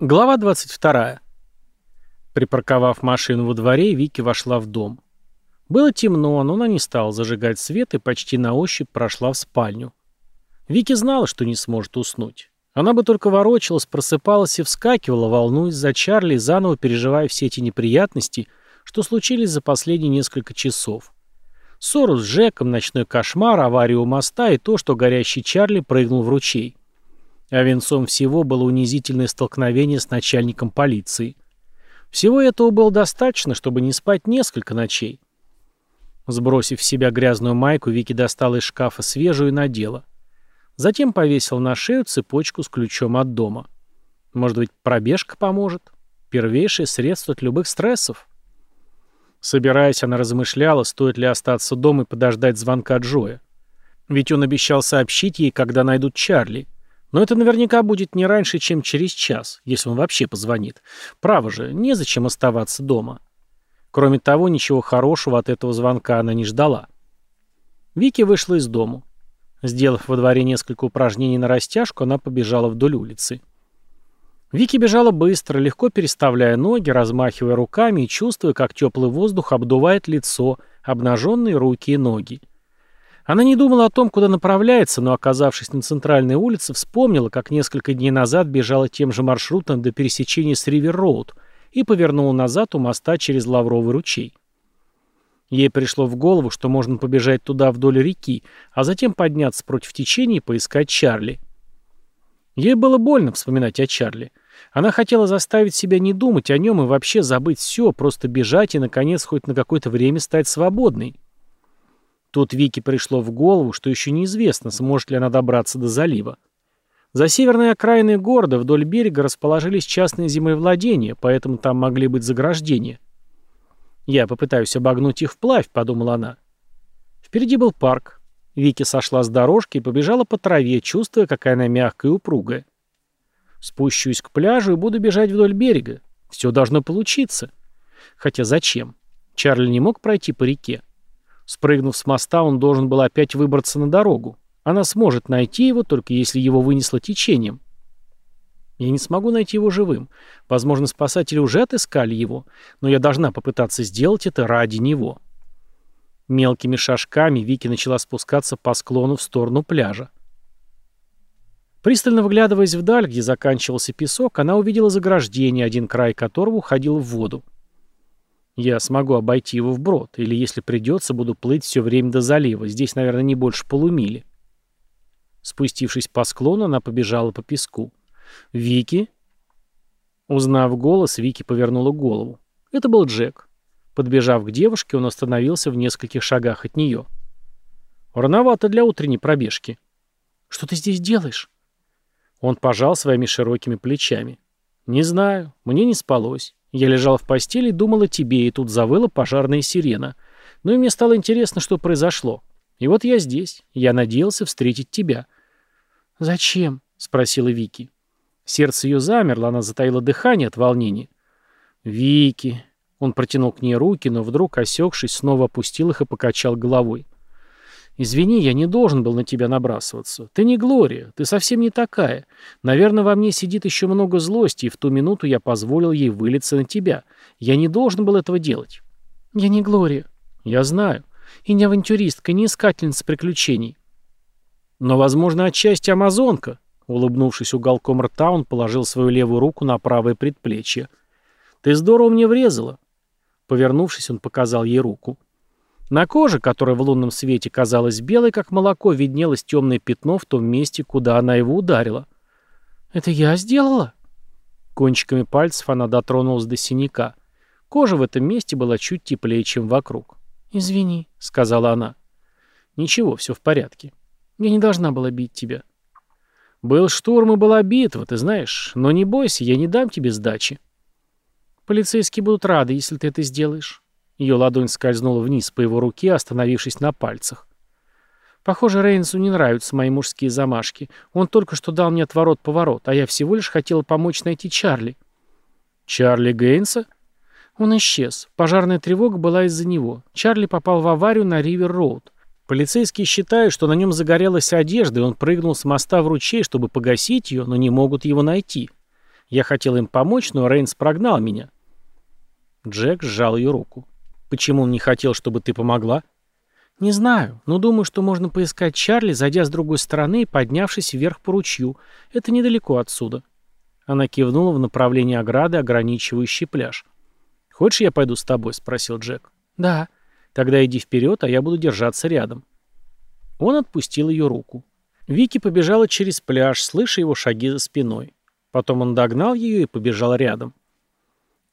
Глава 22. Припарковав машину во дворе, Вики вошла в дом. Было темно, но она не стала зажигать свет и почти на ощупь прошла в спальню. Вики знала, что не сможет уснуть. Она бы только ворочалась, просыпалась и вскакивала, волнуясь за Чарли, заново переживая все эти неприятности, что случились за последние несколько часов. Ссору с Джеком, ночной кошмар, аварию у моста и то, что горящий Чарли прыгнул в ручей. А венцом всего было унизительное столкновение с начальником полиции. Всего этого было достаточно, чтобы не спать несколько ночей. Сбросив с себя грязную майку, Вики достала из шкафа свежую и надела. Затем повесила на шею цепочку с ключом от дома. Может быть, пробежка поможет? Первейшее средство от любых стрессов. Собираясь, она размышляла, стоит ли остаться дома и подождать звонка Джоя. Ведь он обещал сообщить ей, когда найдут Чарли. Но это наверняка будет не раньше, чем через час, если он вообще позвонит. Право же, незачем оставаться дома. Кроме того, ничего хорошего от этого звонка она не ждала. Вики вышла из дому. Сделав во дворе несколько упражнений на растяжку, она побежала вдоль улицы. Вики бежала быстро, легко переставляя ноги, размахивая руками и чувствуя, как теплый воздух обдувает лицо, обнаженные руки и ноги. Она не думала о том, куда направляется, но, оказавшись на центральной улице, вспомнила, как несколько дней назад бежала тем же маршрутом до пересечения с Ривер-Роуд и повернула назад у моста через Лавровый ручей. Ей пришло в голову, что можно побежать туда вдоль реки, а затем подняться против течения и поискать Чарли. Ей было больно вспоминать о Чарли. Она хотела заставить себя не думать о нем и вообще забыть все, просто бежать и, наконец, хоть на какое-то время стать свободной. Тут Вике пришло в голову, что еще неизвестно, сможет ли она добраться до залива. За северной окраиной города вдоль берега расположились частные землевладения, поэтому там могли быть заграждения. «Я попытаюсь обогнуть их вплавь», — подумала она. Впереди был парк. Вики сошла с дорожки и побежала по траве, чувствуя, какая она мягкая и упругая. Спущусь к пляжу и буду бежать вдоль берега. Все должно получиться. Хотя зачем? Чарли не мог пройти по реке. Спрыгнув с моста, он должен был опять выбраться на дорогу. Она сможет найти его, только если его вынесло течением. Я не смогу найти его живым. Возможно, спасатели уже отыскали его, но я должна попытаться сделать это ради него. Мелкими шажками Вики начала спускаться по склону в сторону пляжа. Пристально вглядываясь вдаль, где заканчивался песок, она увидела заграждение, один край которого уходил в воду. Я смогу обойти его вброд, или, если придется, буду плыть все время до залива. Здесь, наверное, не больше полумили. Спустившись по склону, она побежала по песку. «Вики?» Узнав голос, Вики повернула голову. Это был Джек. Подбежав к девушке, он остановился в нескольких шагах от нее. «Рановато для утренней пробежки». «Что ты здесь делаешь?» Он пожал своими широкими плечами. «Не знаю. Мне не спалось. Я лежал в постели и думал о тебе, и тут завыла пожарная сирена. Ну и мне стало интересно, что произошло. И вот я здесь. Я надеялся встретить тебя. «Зачем?» — спросила Вики. Сердце ее замерло, она затаила дыхание от волнения. «Вики...» Он протянул к ней руки, но вдруг, осекшись, снова опустил их и покачал головой. «Извини, я не должен был на тебя набрасываться. Ты не Глория, ты совсем не такая. Наверное, во мне сидит еще много злости, и в ту минуту я позволил ей вылиться на тебя. Я не должен был этого делать». «Я не Глория». «Я знаю. И не авантюристка, не искательница приключений». «Но, возможно, отчасти амазонка», — улыбнувшись уголком рта, он положил свою левую руку на правое предплечье. «Ты здорово мне врезала». Повернувшись, он показал ей руку. На коже, которая в лунном свете казалась белой, как молоко, виднелось темное пятно в том месте, куда она его ударила. «Это я сделала?» Кончиками пальцев она дотронулась до синяка. Кожа в этом месте была чуть теплее, чем вокруг. «Извини», — сказала она. «Ничего, все в порядке. Я не должна была бить тебя». «Был штурм и была битва, ты знаешь. Но не бойся, я не дам тебе сдачи». «Полицейские будут рады, если ты это сделаешь». Ее ладонь скользнула вниз по его руке, остановившись на пальцах. Похоже, Рейнсу не нравятся мои мужские замашки. Он только что дал мне отворот-поворот, а я всего лишь хотела помочь найти Чарли. Чарли Гейнса? Он исчез. Пожарная тревога была из-за него. Чарли попал в аварию на Ривер-Роуд. Полицейские считают, что на нем загорелась одежда, и он прыгнул с моста в ручей, чтобы погасить ее, но не могут его найти. Я хотел им помочь, но Рейнс прогнал меня. Джек сжал ее руку. Почему он не хотел, чтобы ты помогла? Не знаю, но думаю, что можно поискать Чарли, зайдя с другой стороны и поднявшись вверх по ручью. Это недалеко отсюда. Она кивнула в направлении ограды, ограничивающей пляж. «Хочешь, я пойду с тобой?» — спросил Джек. «Да». «Тогда иди вперед, а я буду держаться рядом». Он отпустил ее руку. Вики побежала через пляж, слыша его шаги за спиной. Потом он догнал ее и побежал рядом.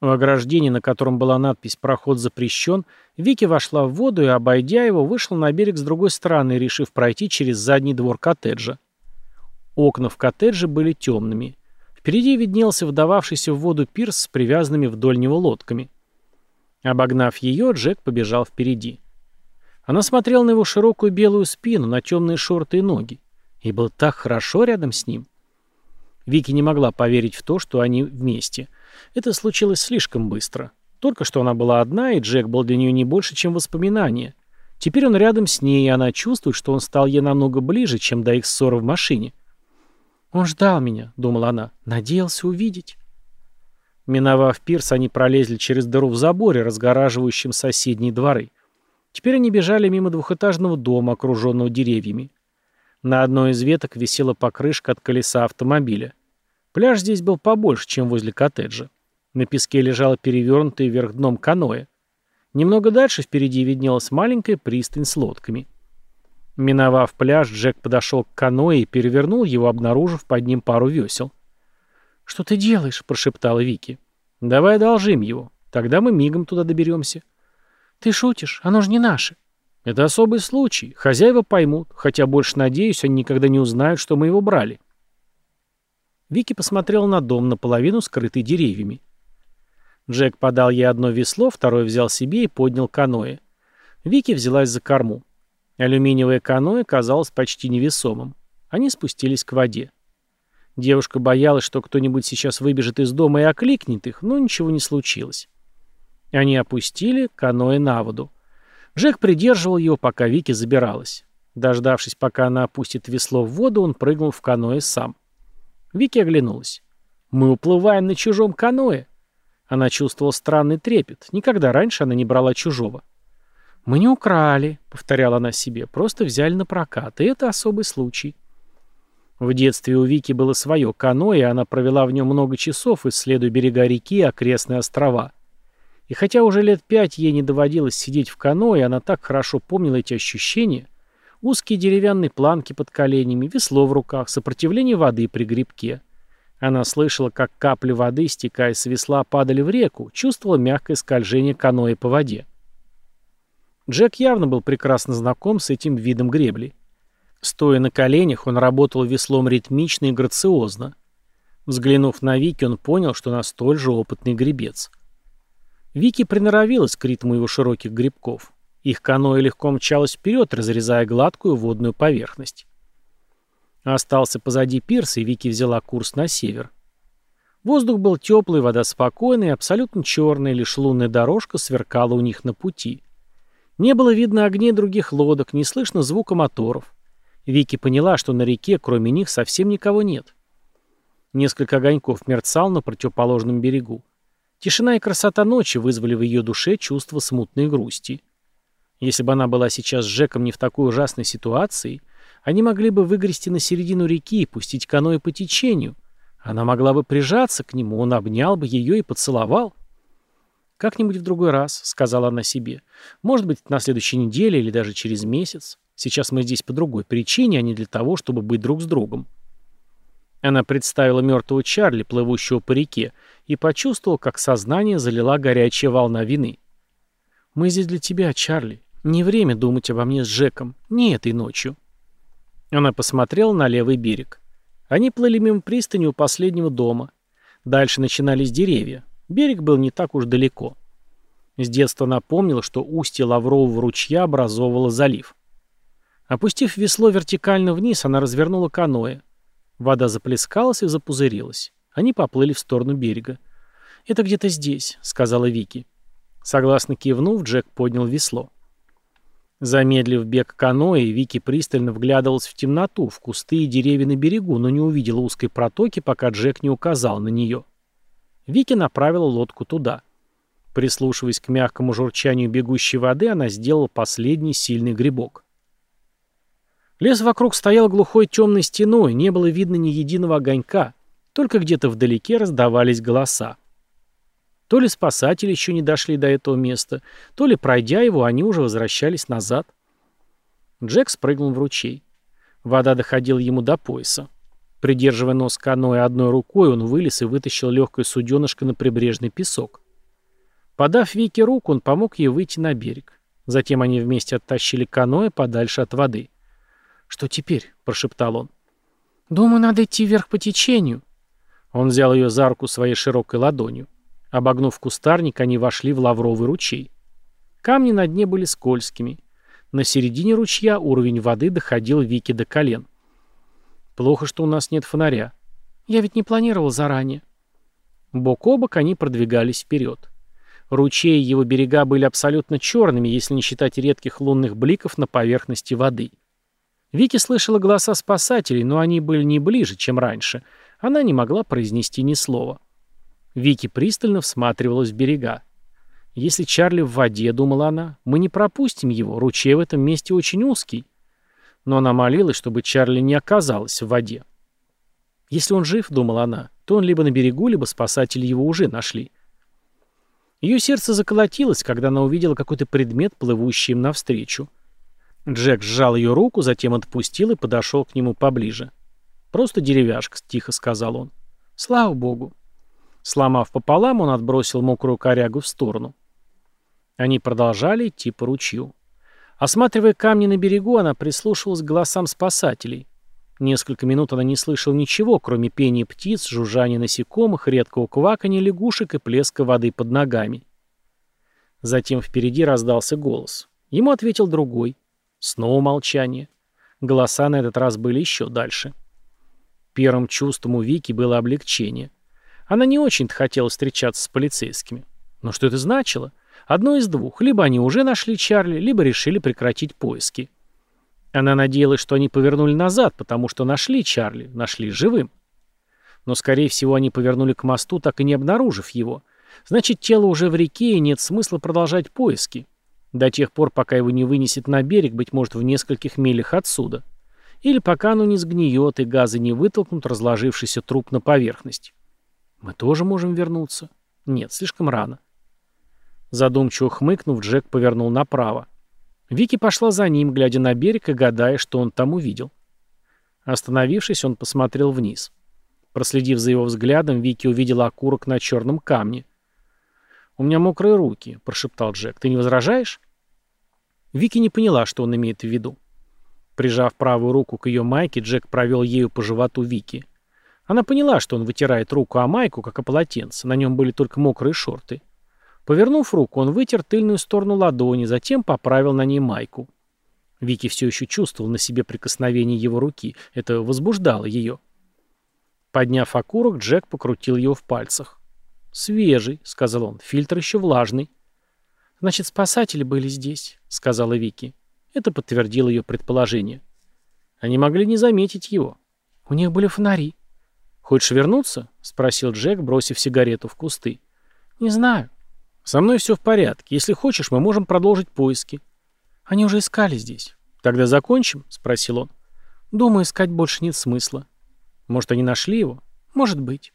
В ограждении, на котором была надпись «Проход запрещен», Вики вошла в воду и, обойдя его, вышла на берег с другой стороны, решив пройти через задний двор коттеджа. Окна в коттедже были темными. Впереди виднелся вдававшийся в воду пирс с привязанными вдоль него лодками. Обогнав ее, Джек побежал впереди. Она смотрела на его широкую белую спину, на темные шорты и ноги. И было так хорошо рядом с ним. Вики не могла поверить в то, что они вместе. Это случилось слишком быстро. Только что она была одна, и Джек был для нее не больше, чем воспоминание. Теперь он рядом с ней, и она чувствует, что он стал ей намного ближе, чем до их ссоры в машине. «Он ждал меня», — думала она, — «надеялся увидеть». Миновав пирс, они пролезли через дыру в заборе, разгораживающем соседние дворы. Теперь они бежали мимо двухэтажного дома, окруженного деревьями. На одной из веток висела покрышка от колеса автомобиля. Пляж здесь был побольше, чем возле коттеджа. На песке лежало перевернутое вверх дном каноэ. Немного дальше впереди виднелась маленькая пристань с лодками. Миновав пляж, Джек подошел к каноэ и перевернул его, обнаружив под ним пару весел. «Что ты делаешь?» – прошептала Вики. «Давай одолжим его. Тогда мы мигом туда доберемся». «Ты шутишь? Оно же не наше». «Это особый случай. Хозяева поймут, хотя больше надеюсь, они никогда не узнают, что мы его брали». Вики посмотрел на дом, наполовину скрытый деревьями. Джек подал ей одно весло, второе взял себе и поднял каноэ. Вики взялась за корму. Алюминиевое каноэ казалось почти невесомым. Они спустились к воде. Девушка боялась, что кто-нибудь сейчас выбежит из дома и окликнет их, но ничего не случилось. Они опустили каноэ на воду. Джек придерживал его, пока Вики забиралась. Дождавшись, пока она опустит весло в воду, он прыгнул в каноэ сам. Вики оглянулась. «Мы уплываем на чужом каноэ!» Она чувствовала странный трепет. Никогда раньше она не брала чужого. «Мы не украли», — повторяла она себе, — «просто взяли на прокат, и это особый случай». В детстве у Вики было свое каноэ, она провела в нем много часов, исследуя берега реки и окрестные острова. И хотя уже лет пять ей не доводилось сидеть в каноэ, она так хорошо помнила эти ощущения. Узкие деревянные планки под коленями, весло в руках, сопротивление воды при грибке. Она слышала, как капли воды, стекая с весла, падали в реку, чувствовала мягкое скольжение каноэ по воде. Джек явно был прекрасно знаком с этим видом гребли. Стоя на коленях, он работал веслом ритмично и грациозно. Взглянув на Вики, он понял, что она столь же опытный гребец. Вики приноровилась к ритму его широких грибков. Их каноэ легко мчалось вперед, разрезая гладкую водную поверхность. Остался позади пирс, и Вики взяла курс на север. Воздух был теплый, вода спокойная, абсолютно черная, лишь лунная дорожка сверкала у них на пути. Не было видно огней других лодок, не слышно звука моторов. Вики поняла, что на реке, кроме них, совсем никого нет. Несколько огоньков мерцал на противоположном берегу. Тишина и красота ночи вызвали в ее душе чувство смутной грусти. Если бы она была сейчас с Жеком не в такой ужасной ситуации, они могли бы выгрести на середину реки и пустить каноэ по течению. Она могла бы прижаться к нему, он обнял бы ее и поцеловал. «Как-нибудь в другой раз», — сказала она себе. «Может быть, на следующей неделе или даже через месяц. Сейчас мы здесь по другой причине, а не для того, чтобы быть друг с другом». Она представила мертвого Чарли, плывущего по реке, и почувствовала, как сознание залила горячая волна вины. «Мы здесь для тебя, Чарли. Не время думать обо мне с Джеком. Не этой ночью». Она посмотрела на левый берег. Они плыли мимо пристани у последнего дома. Дальше начинались деревья. Берег был не так уж далеко. С детства напомнила, что устье лаврового ручья образовывало залив. Опустив весло вертикально вниз, она развернула каноэ. Вода заплескалась и запузырилась. Они поплыли в сторону берега. «Это где-то здесь», — сказала Вики. Согласно кивнув, Джек поднял весло. Замедлив бег каноэ, Вики пристально вглядывалась в темноту, в кусты и деревья на берегу, но не увидела узкой протоки, пока Джек не указал на нее. Вики направила лодку туда. Прислушиваясь к мягкому журчанию бегущей воды, она сделала последний сильный грибок. Лес вокруг стоял глухой темной стеной, не было видно ни единого огонька, только где-то вдалеке раздавались голоса. То ли спасатели еще не дошли до этого места, то ли, пройдя его, они уже возвращались назад. Джек спрыгнул в ручей. Вода доходила ему до пояса. Придерживая нос каноэ одной рукой, он вылез и вытащил легкое суденышко на прибрежный песок. Подав Вике руку, он помог ей выйти на берег. Затем они вместе оттащили каноэ подальше от воды. «Что теперь?» – прошептал он. «Думаю, надо идти вверх по течению». Он взял ее за руку своей широкой ладонью. Обогнув кустарник, они вошли в лавровый ручей. Камни на дне были скользкими. На середине ручья уровень воды доходил Вике до колен. «Плохо, что у нас нет фонаря. Я ведь не планировал заранее». Бок о бок они продвигались вперед. Ручей и его берега были абсолютно черными, если не считать редких лунных бликов на поверхности воды. Вики слышала голоса спасателей, но они были не ближе, чем раньше. Она не могла произнести ни слова. Вики пристально всматривалась в берега. «Если Чарли в воде, — думала она, — мы не пропустим его, ручей в этом месте очень узкий». Но она молилась, чтобы Чарли не оказалась в воде. «Если он жив, — думала она, — то он либо на берегу, либо спасатели его уже нашли». Ее сердце заколотилось, когда она увидела какой-то предмет, плывущий им навстречу. Джек сжал ее руку, затем отпустил и подошел к нему поближе. «Просто деревяшка», — тихо сказал он. «Слава богу». Сломав пополам, он отбросил мокрую корягу в сторону. Они продолжали идти по ручью. Осматривая камни на берегу, она прислушивалась к голосам спасателей. Несколько минут она не слышала ничего, кроме пения птиц, жужжания насекомых, редкого кваканья лягушек и плеска воды под ногами. Затем впереди раздался голос. Ему ответил другой. Снова молчание. Голоса на этот раз были еще дальше. Первым чувством у Вики было облегчение. Она не очень-то хотела встречаться с полицейскими. Но что это значило? Одно из двух. Либо они уже нашли Чарли, либо решили прекратить поиски. Она надеялась, что они повернули назад, потому что нашли Чарли, нашли живым. Но, скорее всего, они повернули к мосту, так и не обнаружив его. Значит, тело уже в реке, и нет смысла продолжать поиски. До тех пор, пока его не вынесет на берег, быть может, в нескольких милях отсюда. Или пока оно не сгниет, и газы не вытолкнут разложившийся труп на поверхность. Мы тоже можем вернуться. Нет, слишком рано. Задумчиво хмыкнув, Джек повернул направо. Вики пошла за ним, глядя на берег и гадая, что он там увидел. Остановившись, он посмотрел вниз. Проследив за его взглядом, Вики увидела окурок на черном камне. «У меня мокрые руки», — прошептал Джек. «Ты не возражаешь?» Вики не поняла, что он имеет в виду. Прижав правую руку к ее майке, Джек провел ею по животу Вики. Она поняла, что он вытирает руку о майку, как о полотенце. На нем были только мокрые шорты. Повернув руку, он вытер тыльную сторону ладони, затем поправил на ней майку. Вики все еще чувствовал на себе прикосновение его руки. Это возбуждало ее. Подняв окурок, Джек покрутил его в пальцах. «Свежий», — сказал он, — «фильтр еще влажный». «Значит, спасатели были здесь», — сказала Вики. Это подтвердило ее предположение. Они могли не заметить его. У них были фонари. «Хочешь вернуться?» — спросил Джек, бросив сигарету в кусты. «Не знаю». «Со мной все в порядке. Если хочешь, мы можем продолжить поиски». «Они уже искали здесь». «Тогда закончим?» — спросил он. «Думаю, искать больше нет смысла». «Может, они нашли его?» «Может быть».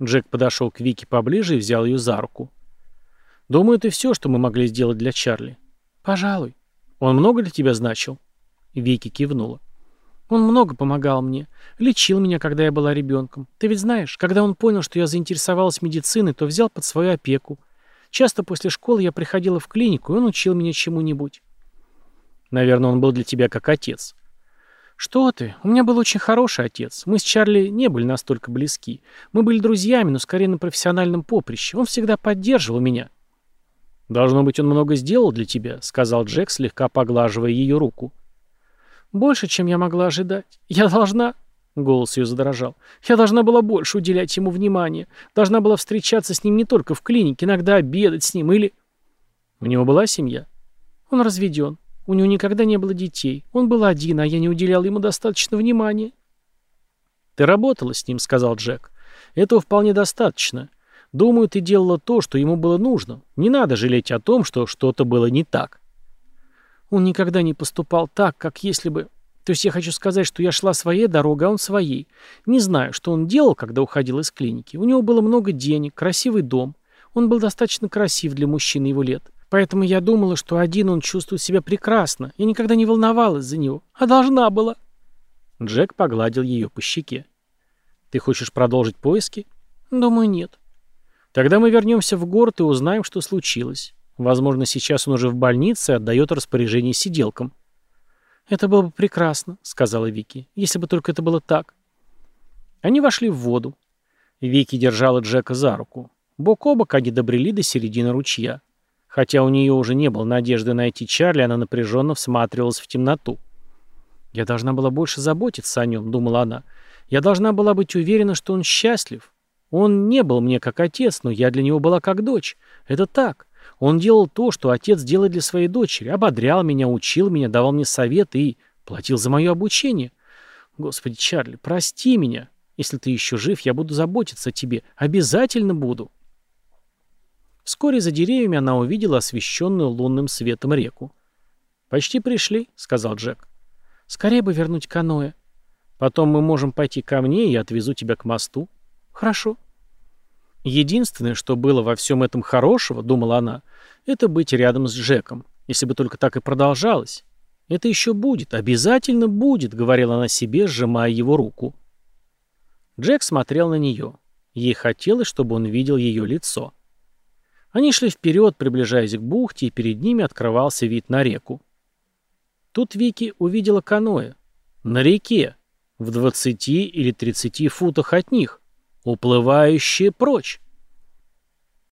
Джек подошел к Вике поближе и взял ее за руку. «Думаю, это все, что мы могли сделать для Чарли». «Пожалуй». «Он много для тебя значил?» Вики кивнула. Он много помогал мне. Лечил меня, когда я была ребенком. Ты ведь знаешь, когда он понял, что я заинтересовалась медициной, то взял под свою опеку. Часто после школы я приходила в клинику, и он учил меня чему-нибудь. Наверное, он был для тебя как отец. Что ты? У меня был очень хороший отец. Мы с Чарли не были настолько близки. Мы были друзьями, но скорее на профессиональном поприще. Он всегда поддерживал меня. «Должно быть, он много сделал для тебя», — сказал Джек, слегка поглаживая ее руку. Больше, чем я могла ожидать. Я должна...» Голос ее задрожал. «Я должна была больше уделять ему внимания. Должна была встречаться с ним не только в клинике, иногда обедать с ним или...» «У него была семья?» «Он разведен. У него никогда не было детей. Он был один, а я не уделял ему достаточно внимания. «Ты работала с ним», — сказал Джек. «Этого вполне достаточно. Думаю, ты делала то, что ему было нужно. Не надо жалеть о том, что что-то было не так». Он никогда не поступал так, как если бы... То есть я хочу сказать, что я шла своей дорогой, а он своей. Не знаю, что он делал, когда уходил из клиники. У него было много денег, красивый дом. Он был достаточно красив для мужчины его лет. Поэтому я думала, что один он чувствует себя прекрасно. Я никогда не волновалась за него. А должна была. Джек погладил ее по щеке. «Ты хочешь продолжить поиски?» «Думаю, нет». «Тогда мы вернемся в город и узнаем, что случилось. Возможно, сейчас он уже в больнице и отдает распоряжение сиделкам. «Это было бы прекрасно», — сказала Вики, — «если бы только это было так». Они вошли в воду. Вики держала Джека за руку. Бок о бок они добрели до середины ручья. Хотя у нее уже не было надежды найти Чарли, она напряженно всматривалась в темноту. «Я должна была больше заботиться о нем», — думала она. «Я должна была быть уверена, что он счастлив. Он не был мне как отец, но я для него была как дочь. Это так. Он делал то, что отец делает для своей дочери. Ободрял меня, учил меня, давал мне советы и платил за мое обучение. Господи, Чарли, прости меня. Если ты еще жив, я буду заботиться о тебе. Обязательно буду. Вскоре за деревьями она увидела освещенную лунным светом реку. «Почти пришли», — сказал Джек. «Скорее бы вернуть каноэ. Потом мы можем пойти ко мне, и я отвезу тебя к мосту». «Хорошо». Единственное, что было во всем этом хорошего, думала она, это быть рядом с Джеком. Если бы только так и продолжалось. Это еще будет, обязательно будет, говорила она себе, сжимая его руку. Джек смотрел на нее. Ей хотелось, чтобы он видел ее лицо. Они шли вперед, приближаясь к бухте, и перед ними открывался вид на реку. Тут Вики увидела каноэ. На реке, в двадцати или тридцати футах от них, уплывающее прочь.